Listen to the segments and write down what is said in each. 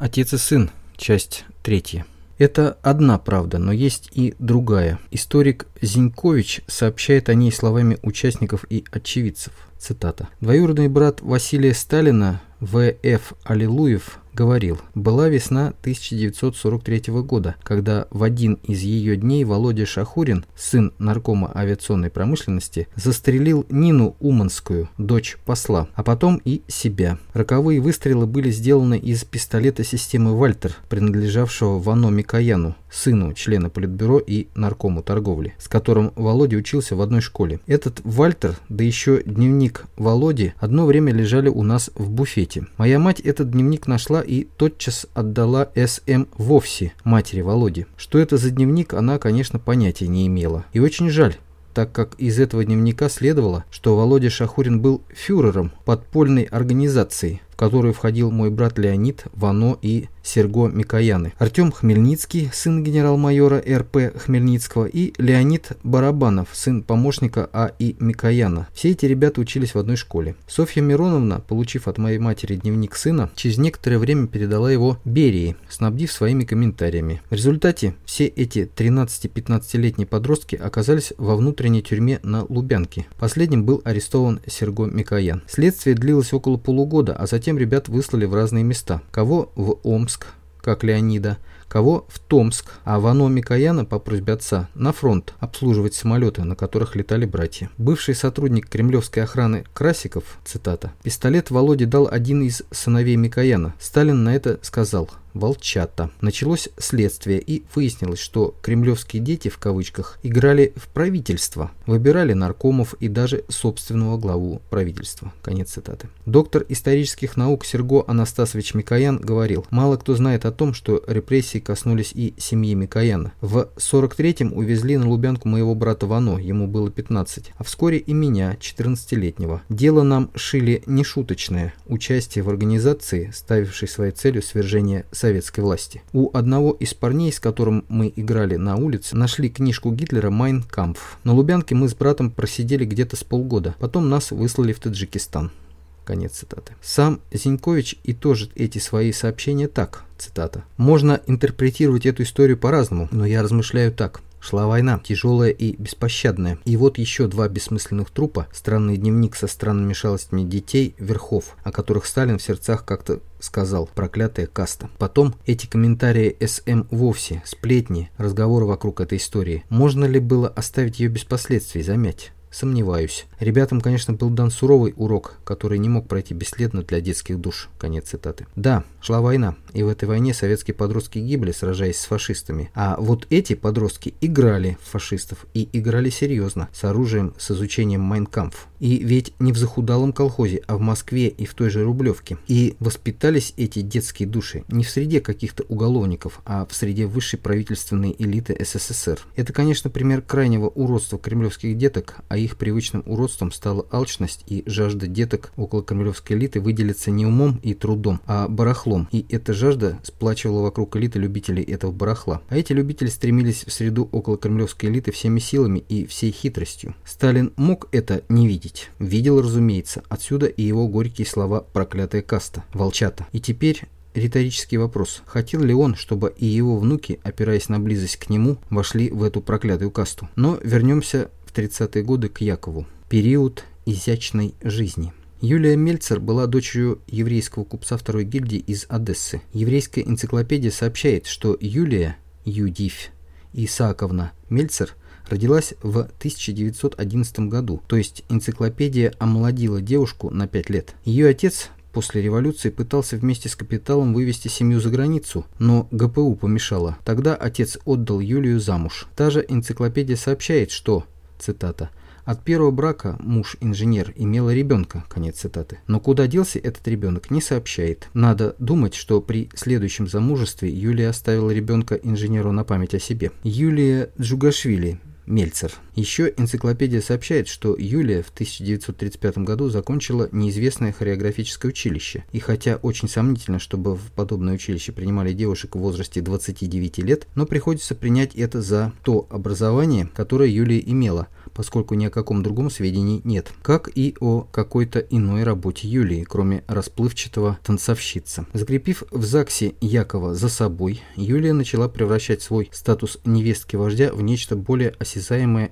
Отец и сын. Часть третья. Это одна правда, но есть и другая. Историк Зинькович сообщает о ней словами участников и очевидцев. Цитата. «Двоюродный брат Василия Сталина В.Ф. Аллилуев говорил, была весна 1943 года, когда в один из ее дней Володя Шахурин, сын наркома авиационной промышленности, застрелил Нину Уманскую, дочь посла, а потом и себя. Роковые выстрелы были сделаны из пистолета системы «Вальтер», принадлежавшего Вано Микояну, сыну члена Политбюро и наркому торговли, с которым Володя учился в одной школе. Этот Вальтер, да еще дневник Володи, одно время лежали у нас в буфете. Моя мать этот дневник нашла и тотчас отдала С.М. вовсе, матери Володи. Что это за дневник, она, конечно, понятия не имела. И очень жаль, так как из этого дневника следовало, что Володя Шахурин был фюрером подпольной организации, которую входил мой брат Леонид, Вано и Серго Микояны, Артем Хмельницкий, сын генерал-майора Р.П. Хмельницкого, и Леонид Барабанов, сын помощника А.И. Микояна. Все эти ребята учились в одной школе. Софья Мироновна, получив от моей матери дневник сына, через некоторое время передала его Берии, снабдив своими комментариями. В результате все эти 13-15-летние подростки оказались во внутренней тюрьме на Лубянке. Последним был арестован Серго Микоян. Следствие длилось около полугода, а затем ребят выслали в разные места. Кого в Омск, как Леонида, кого в Томск, а Вано Микояна по просьбе отца на фронт обслуживать самолеты, на которых летали братья. Бывший сотрудник кремлевской охраны Красиков, цитата, «Пистолет Володе дал один из сыновей Микояна. Сталин на это сказал – волчата. Началось следствие и выяснилось, что кремлевские дети в кавычках играли в правительство, выбирали наркомов и даже собственного главу правительства. Конец цитаты. Доктор исторических наук Серго Анастасович Микоян говорил, мало кто знает о том, что репрессии коснулись и семьи Микояна. В 43-м увезли на Лубянку моего брата Вано, ему было 15, а вскоре и меня, 14-летнего. Дело нам шили нешуточное, участие в организации, ставившей своей целью свержение советской власти. У одного из парней, с которым мы играли на улице, нашли книжку Гитлера «Майн Кампф». На Лубянке мы с братом просидели где-то с полгода. Потом нас выслали в Таджикистан. Конец цитаты. Сам Зинькович и тоже эти свои сообщения так, цитата. «Можно интерпретировать эту историю по-разному, но я размышляю так. Шла война, тяжелая и беспощадная. И вот еще два бессмысленных трупа, странный дневник со странными шалостями детей, верхов, о которых Сталин в сердцах как-то сказал «проклятая каста». Потом эти комментарии СМ вовсе, сплетни, разговоры вокруг этой истории. Можно ли было оставить ее без последствий, замять? Сомневаюсь. Ребятам, конечно, был дан суровый урок, который не мог пройти бесследно для детских душ. Конец цитаты. Да, шла война, и в этой войне советские подростки гибли, сражаясь с фашистами. А вот эти подростки играли в фашистов, и играли серьезно, с оружием, с изучением Майнкампф. И ведь не в захудалом колхозе, а в Москве и в той же Рублевке. И воспитались эти детские души не в среде каких-то уголовников, а в среде высшей правительственной элиты СССР. Это, конечно, пример крайнего уродства кремлевских деток, а их привычным уродством стала алчность и жажда деток около кремлевской элиты выделиться не умом и трудом, а барахлом. И эта жажда сплачивала вокруг элиты любителей этого барахла. А эти любители стремились в среду около кремлевской элиты всеми силами и всей хитростью. Сталин мог это не видеть. Видел, разумеется. Отсюда и его горькие слова «проклятая каста», «волчата». И теперь Риторический вопрос. Хотел ли он, чтобы и его внуки, опираясь на близость к нему, вошли в эту проклятую касту? Но вернемся в 30-е годы к Якову. Период изящной жизни. Юлия Мельцер была дочерью еврейского купца второй гильдии из Одессы. Еврейская энциклопедия сообщает, что Юлия Юдиф Исааковна Мельцер родилась в 1911 году, то есть энциклопедия омолодила девушку на 5 лет. Ее отец после революции пытался вместе с капиталом вывести семью за границу, но ГПУ помешало. Тогда отец отдал Юлию замуж. Та же энциклопедия сообщает, что Цитата. От первого брака муж-инженер имела ребенка, конец цитаты. Но куда делся этот ребенок, не сообщает. Надо думать, что при следующем замужестве Юлия оставила ребенка инженеру на память о себе. Юлия Джугашвили Мельцер. Еще энциклопедия сообщает, что Юлия в 1935 году закончила неизвестное хореографическое училище. И хотя очень сомнительно, чтобы в подобное училище принимали девушек в возрасте 29 лет, но приходится принять это за то образование, которое Юлия имела – поскольку ни о каком другом сведении нет, как и о какой-то иной работе Юлии, кроме расплывчатого танцовщица. Закрепив в ЗАГСе Якова за собой, Юлия начала превращать свой статус невестки вождя в нечто более осязаемое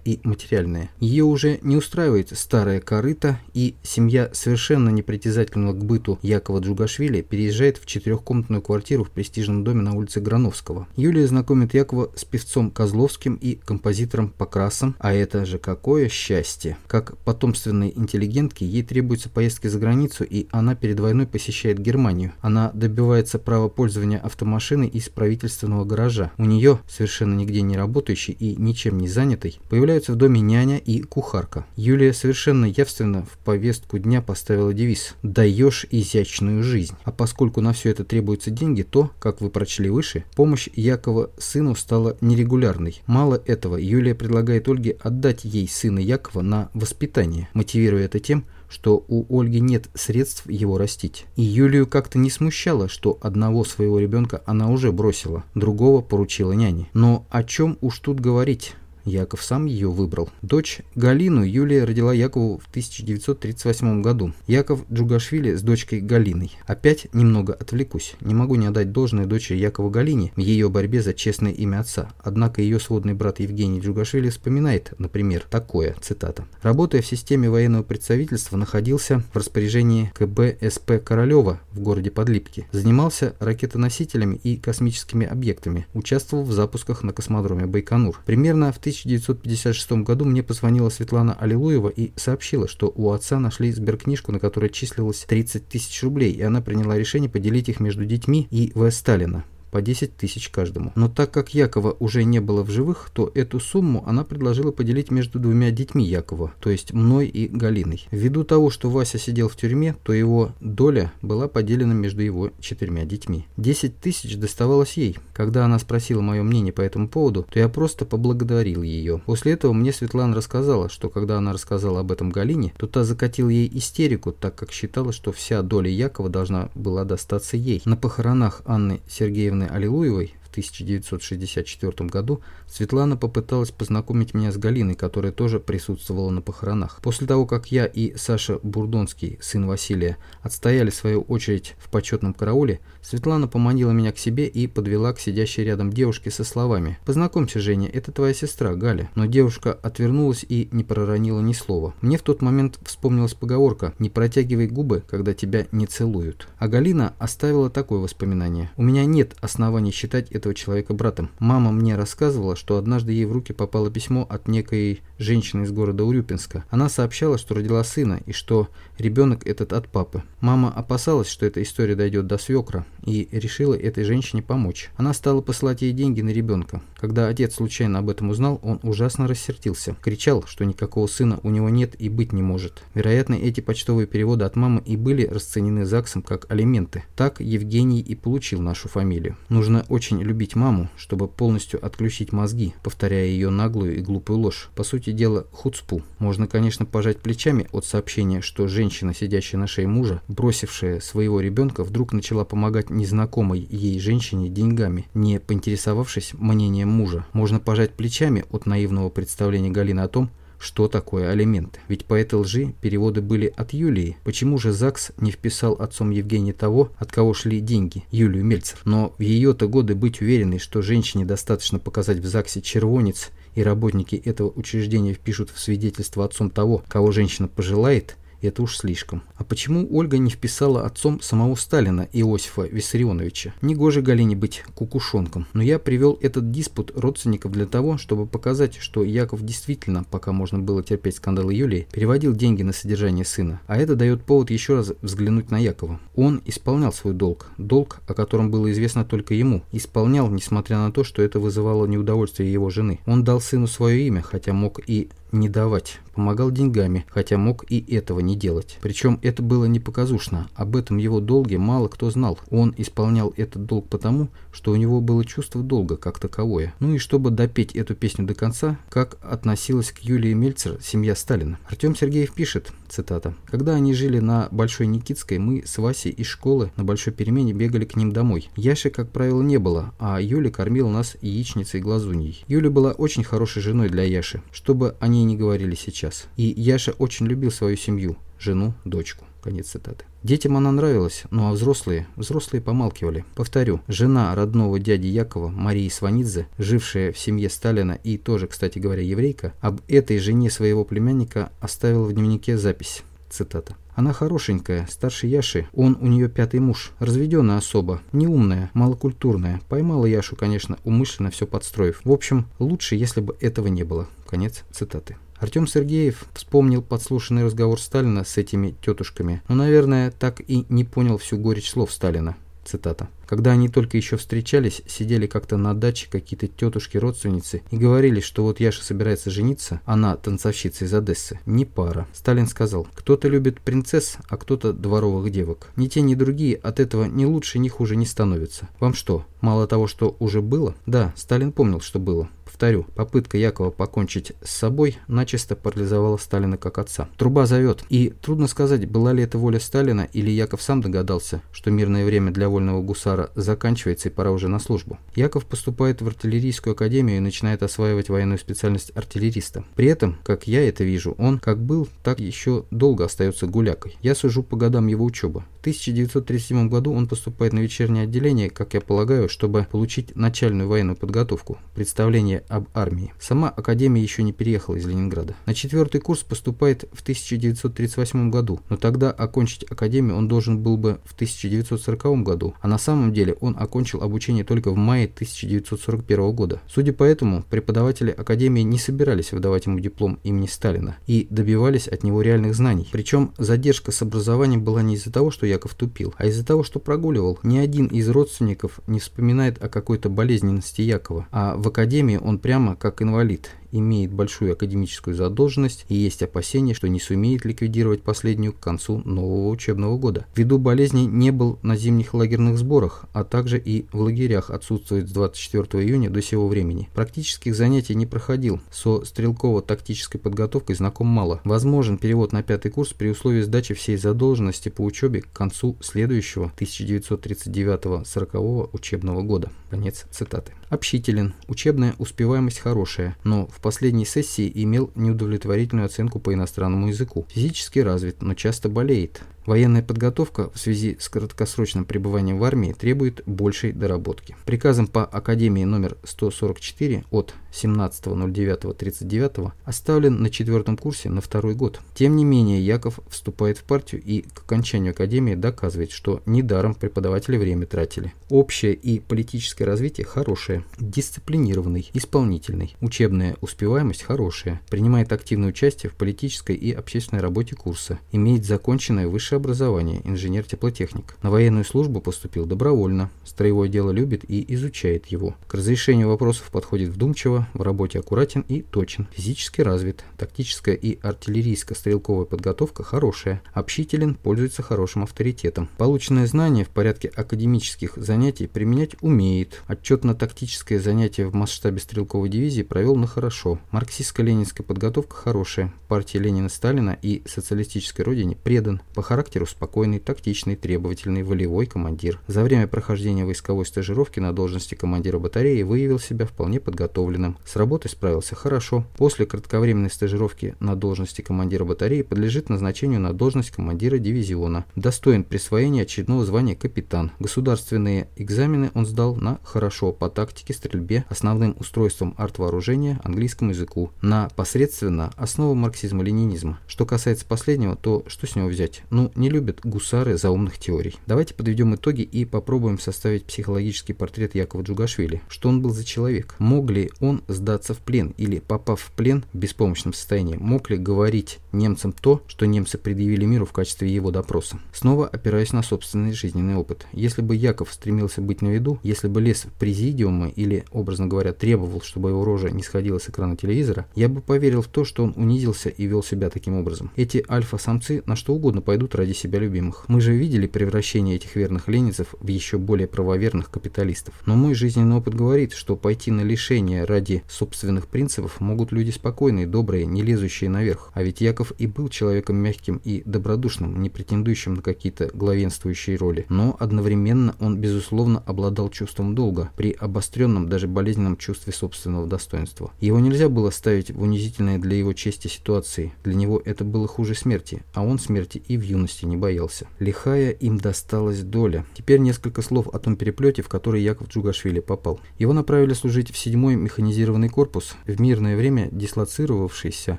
и материальное. Ее уже не устраивает старая корыта, и семья совершенно непритязательного к быту Якова Джугашвили переезжает в четырехкомнатную квартиру в престижном доме на улице Грановского. Юлия знакомит Якова с певцом Козловским и композитором Покрасом, а это же какое счастье! Как потомственной интеллигентке ей требуется поездки за границу, и она перед войной посещает Германию. Она добивается права пользования автомашиной из правительственного гаража. У нее, совершенно нигде не работающей и ничем не занятой, появляются в доме няня и кухарка. Юлия совершенно явственно в повестку дня поставила девиз «Даешь изящную жизнь». А поскольку на все это требуются деньги, то, как вы прочли выше, помощь Якова сыну стала нерегулярной. Мало этого, Юлия предлагает Ольге отдать ей сына Якова на воспитание, мотивируя это тем, что у Ольги нет средств его растить. И Юлию как-то не смущало, что одного своего ребенка она уже бросила, другого поручила няне. Но о чем уж тут говорить? Яков сам ее выбрал. Дочь Галину Юлия родила Якову в 1938 году. Яков Джугашвили с дочкой Галиной. Опять немного отвлекусь. Не могу не отдать должное дочери Якова Галине в ее борьбе за честное имя отца. Однако ее сводный брат Евгений Джугашвили вспоминает, например, такое, цитата. Работая в системе военного представительства, находился в распоряжении КБ СП Королева в городе Подлипки. Занимался ракетоносителями и космическими объектами. Участвовал в запусках на космодроме Байконур. Примерно в 1956 году мне позвонила Светлана Аллилуева и сообщила, что у отца нашли сберкнижку, на которой числилось 30 тысяч рублей, и она приняла решение поделить их между детьми и В. Сталина по 10 тысяч каждому. Но так как Якова уже не было в живых, то эту сумму она предложила поделить между двумя детьми Якова, то есть мной и Галиной. Ввиду того, что Вася сидел в тюрьме, то его доля была поделена между его четырьмя детьми. 10 тысяч доставалось ей. Когда она спросила мое мнение по этому поводу, то я просто поблагодарил ее. После этого мне Светлана рассказала, что когда она рассказала об этом Галине, то та закатила ей истерику, так как считала, что вся доля Якова должна была достаться ей. На похоронах Анны Сергеевны Анны Аллилуевой 1964 году Светлана попыталась познакомить меня с Галиной, которая тоже присутствовала на похоронах. После того, как я и Саша Бурдонский, сын Василия, отстояли свою очередь в почетном карауле, Светлана поманила меня к себе и подвела к сидящей рядом девушке со словами «Познакомься, Женя, это твоя сестра, Галя». Но девушка отвернулась и не проронила ни слова. Мне в тот момент вспомнилась поговорка «Не протягивай губы, когда тебя не целуют». А Галина оставила такое воспоминание. У меня нет оснований считать этого человека братом. Мама мне рассказывала, что однажды ей в руки попало письмо от некой женщины из города Урюпинска. Она сообщала, что родила сына и что ребенок этот от папы. Мама опасалась, что эта история дойдет до свекра и решила этой женщине помочь. Она стала посылать ей деньги на ребенка. Когда отец случайно об этом узнал, он ужасно рассердился. Кричал, что никакого сына у него нет и быть не может. Вероятно, эти почтовые переводы от мамы и были расценены ЗАГСом как алименты. Так Евгений и получил нашу фамилию. Нужно очень любить маму, чтобы полностью отключить мозги, повторяя ее наглую и глупую ложь. По сути дела, хуцпу. Можно, конечно, пожать плечами от сообщения, что женщина, сидящая на шее мужа, бросившая своего ребенка, вдруг начала помогать незнакомой ей женщине деньгами, не поинтересовавшись мнением мужа. Можно пожать плечами от наивного представления Галины о том, что такое алименты. Ведь по этой лжи переводы были от Юлии. Почему же ЗАГС не вписал отцом Евгения того, от кого шли деньги, Юлию Мельцер? Но в ее-то годы быть уверенной, что женщине достаточно показать в ЗАГСе червонец, и работники этого учреждения впишут в свидетельство отцом того, кого женщина пожелает – это уж слишком. А почему Ольга не вписала отцом самого Сталина, Иосифа Виссарионовича? Негоже Галине быть кукушонком. Но я привел этот диспут родственников для того, чтобы показать, что Яков действительно, пока можно было терпеть скандалы Юлии, переводил деньги на содержание сына. А это дает повод еще раз взглянуть на Якова. Он исполнял свой долг. Долг, о котором было известно только ему. Исполнял, несмотря на то, что это вызывало неудовольствие его жены. Он дал сыну свое имя, хотя мог и не давать, помогал деньгами, хотя мог и этого не делать. Причем это было не показушно, об этом его долге мало кто знал. Он исполнял этот долг потому, что у него было чувство долга как таковое. Ну и чтобы допеть эту песню до конца, как относилась к Юлии Мельцер семья Сталина. Артем Сергеев пишет, цитата, «Когда они жили на Большой Никитской, мы с Васей из школы на большой перемене бегали к ним домой. Яши, как правило, не было, а Юля кормила нас яичницей и глазуньей. Юля была очень хорошей женой для Яши, чтобы о ней не говорили сейчас. И Яша очень любил свою семью, жену, дочку. Конец цитаты. Детям она нравилась, ну а взрослые, взрослые помалкивали. Повторю, жена родного дяди Якова, Марии Сванидзе, жившая в семье Сталина и тоже, кстати говоря, еврейка, об этой жене своего племянника оставила в дневнике запись. Цитата. Она хорошенькая, старше Яши, он у нее пятый муж, разведенная особа, неумная, малокультурная. Поймала Яшу, конечно, умышленно все подстроив. В общем, лучше, если бы этого не было. Конец цитаты. Артем Сергеев вспомнил подслушанный разговор Сталина с этими тетушками, но, наверное, так и не понял всю горечь слов Сталина. Цитата. Когда они только еще встречались, сидели как-то на даче какие-то тетушки-родственницы и говорили, что вот Яша собирается жениться, она танцовщица из Одессы. Не пара. Сталин сказал, кто-то любит принцесс, а кто-то дворовых девок. Ни те, ни другие от этого ни лучше, ни хуже не становятся. Вам что, мало того, что уже было? Да, Сталин помнил, что было. Повторю, попытка Якова покончить с собой начисто парализовала Сталина как отца. Труба зовет. И трудно сказать, была ли это воля Сталина или Яков сам догадался, что мирное время для вольного гусара заканчивается и пора уже на службу. Яков поступает в артиллерийскую академию и начинает осваивать военную специальность артиллериста. При этом, как я это вижу, он как был, так еще долго остается гулякой. Я сужу по годам его учебы. В 1937 году он поступает на вечернее отделение, как я полагаю, чтобы получить начальную военную подготовку, представление об армии. Сама академия еще не переехала из Ленинграда. На четвертый курс поступает в 1938 году, но тогда окончить академию он должен был бы в 1940 году, а на самом деле он окончил обучение только в мае 1941 года. Судя по этому, преподаватели академии не собирались выдавать ему диплом имени Сталина и добивались от него реальных знаний. Причем задержка с образованием была не из-за того, что Яков тупил, а из-за того, что прогуливал. Ни один из родственников не вспоминает о какой-то болезненности Якова, а в академии прямо как инвалид имеет большую академическую задолженность и есть опасения, что не сумеет ликвидировать последнюю к концу нового учебного года. Ввиду болезни не был на зимних лагерных сборах, а также и в лагерях отсутствует с 24 июня до сего времени. Практических занятий не проходил, со стрелково-тактической подготовкой знаком мало. Возможен перевод на пятый курс при условии сдачи всей задолженности по учебе к концу следующего 1939-40 учебного года. Конец цитаты. Общителен, учебная успеваемость хорошая, но в последней сессии имел неудовлетворительную оценку по иностранному языку. Физически развит, но часто болеет. Военная подготовка в связи с краткосрочным пребыванием в армии требует большей доработки. Приказом по Академии номер 144 от 17.09.39 оставлен на четвертом курсе на второй год. Тем не менее, Яков вступает в партию и к окончанию Академии доказывает, что недаром преподаватели время тратили. Общее и политическое развитие хорошее, дисциплинированный, исполнительный, учебная успеваемость хорошая, принимает активное участие в политической и общественной работе курса, имеет законченное высшее образование, инженер-теплотехник. На военную службу поступил добровольно, строевое дело любит и изучает его. К разрешению вопросов подходит вдумчиво, в работе аккуратен и точен, физически развит, тактическая и артиллерийско-стрелковая подготовка хорошая, общителен, пользуется хорошим авторитетом. Полученное знание в порядке академических занятий применять умеет. Отчетно-тактическое занятие в масштабе стрелковой дивизии провел на хорошо. Марксистско-ленинская подготовка хорошая. Партии Ленина-Сталина и социалистической родине предан. По характеру спокойный, тактичный, требовательный, волевой командир. За время прохождения войсковой стажировки на должности командира батареи выявил себя вполне подготовленным. С работой справился хорошо. После кратковременной стажировки на должности командира батареи подлежит назначению на должность командира дивизиона. Достоин присвоения очередного звания капитан. Государственные экзамены он сдал на хорошо по тактике, стрельбе, основным устройством артвооружения, английскому языку. На посредственно основу марксизма-ленинизма. Что касается последнего, то что с него взять? Ну, не любят гусары заумных теорий. Давайте подведем итоги и попробуем составить психологический портрет Якова Джугашвили. Что он был за человек? Мог ли он сдаться в плен или, попав в плен в беспомощном состоянии, мог ли говорить немцам то, что немцы предъявили миру в качестве его допроса. Снова опираясь на собственный жизненный опыт. Если бы Яков стремился быть на виду, если бы лез в президиумы или, образно говоря, требовал, чтобы его рожа не сходила с экрана телевизора, я бы поверил в то, что он унизился и вел себя таким образом. Эти альфа-самцы на что угодно пойдут ради себя любимых. Мы же видели превращение этих верных ленинцев в еще более правоверных капиталистов. Но мой жизненный опыт говорит, что пойти на лишение ради собственных принципов могут люди спокойные, добрые, не лезущие наверх. А ведь Яков и был человеком мягким и добродушным, не претендующим на какие-то главенствующие роли. Но одновременно он, безусловно, обладал чувством долга при обостренном, даже болезненном чувстве собственного достоинства. Его нельзя было ставить в унизительные для его чести ситуации. Для него это было хуже смерти, а он смерти и в юности не боялся. Лихая им досталась доля. Теперь несколько слов о том переплете, в который Яков Джугашвили попал. Его направили служить в 7-й механизированный корпус, в мирное время дислоцировавшийся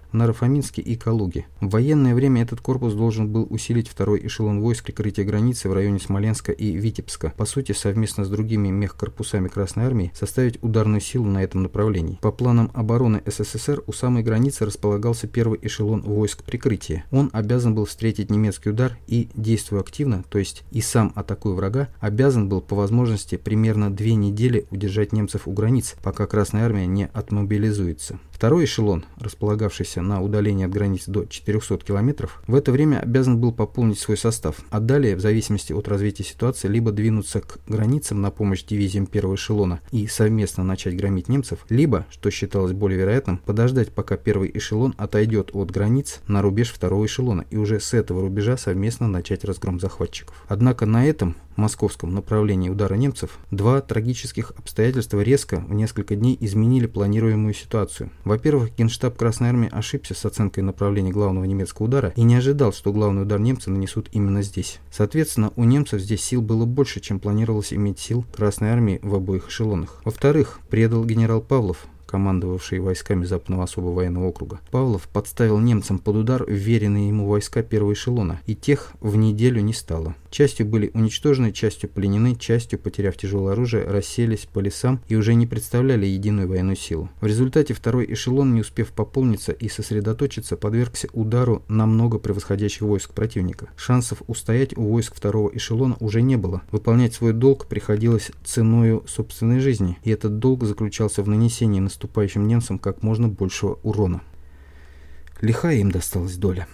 в Нарафаминске и Калуге. В военное время этот корпус должен был усилить второй эшелон войск прикрытия границы в районе Смоленска и Витебска. По сути, совместно с другими мехкорпусами Красной Армии составить ударную силу на этом направлении. По планам обороны СССР у самой границы располагался первый эшелон войск прикрытия. Он обязан был встретить немецкий удар и, действуя активно, то есть и сам атакуя врага, обязан был по возможности примерно две недели удержать немцев у границ, пока Красная Армия не отмобилизуется. Второй эшелон, располагавшийся на удалении от границ до 400 километров, в это время обязан был пополнить свой состав, а далее, в зависимости от развития ситуации, либо двинуться к границам на помощь дивизиям первого эшелона и совместно начать громить немцев, либо, что считалось более вероятным, подождать, пока первый эшелон отойдет от границ на рубеж второго эшелона и уже с этого рубежа совместно начать разгром захватчиков. Однако на этом московском направлении удара немцев, два трагических обстоятельства резко в несколько дней изменили планируемую ситуацию. Во-первых, Генштаб Красной Армии ошибся с оценкой направления главного немецкого удара и не ожидал, что главный удар немцы нанесут именно здесь. Соответственно, у немцев здесь сил было больше, чем планировалось иметь сил Красной Армии в обоих эшелонах. Во-вторых, предал генерал Павлов, командовавший войсками Западного особого военного округа. Павлов подставил немцам под удар вверенные ему войска первого эшелона, и тех в неделю не стало. Частью были уничтожены, частью пленены, частью, потеряв тяжелое оружие, расселись по лесам и уже не представляли единую военную силу. В результате второй эшелон, не успев пополниться и сосредоточиться, подвергся удару намного превосходящих войск противника. Шансов устоять у войск второго эшелона уже не было. Выполнять свой долг приходилось ценою собственной жизни, и этот долг заключался в нанесении наступающим немцам как можно большего урона. Лихая им досталась доля.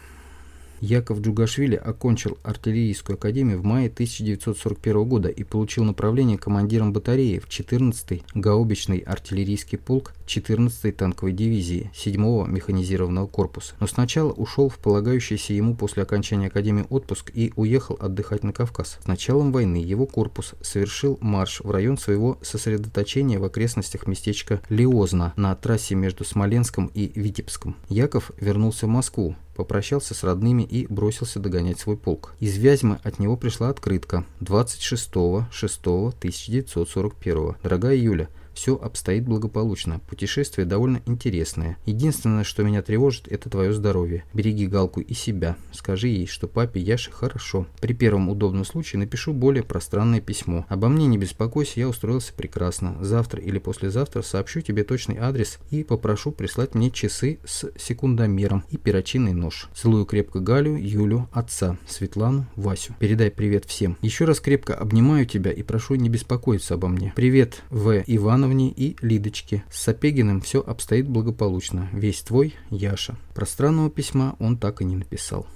Яков Джугашвили окончил артиллерийскую академию в мае 1941 года и получил направление командиром батареи в 14-й гаубичный артиллерийский полк 14-й танковой дивизии 7-го механизированного корпуса. Но сначала ушел в полагающийся ему после окончания академии отпуск и уехал отдыхать на Кавказ. С началом войны его корпус совершил марш в район своего сосредоточения в окрестностях местечка Лиозна на трассе между Смоленском и Витебском. Яков вернулся в Москву, попрощался с родными и бросился догонять свой полк. Из Вязьмы от него пришла открытка 26.06.1941. Дорогая Юля, все обстоит благополучно. Путешествие довольно интересное. Единственное, что меня тревожит, это твое здоровье. Береги Галку и себя. Скажи ей, что папе Яше хорошо. При первом удобном случае напишу более пространное письмо. Обо мне не беспокойся, я устроился прекрасно. Завтра или послезавтра сообщу тебе точный адрес и попрошу прислать мне часы с секундомером и перочинный нож. Целую крепко Галю, Юлю, отца, Светлану, Васю. Передай привет всем. Еще раз крепко обнимаю тебя и прошу не беспокоиться обо мне. Привет, В. Иван Ивановне и Лидочке. С Сапегиным все обстоит благополучно. Весь твой, Яша. Пространного письма он так и не написал.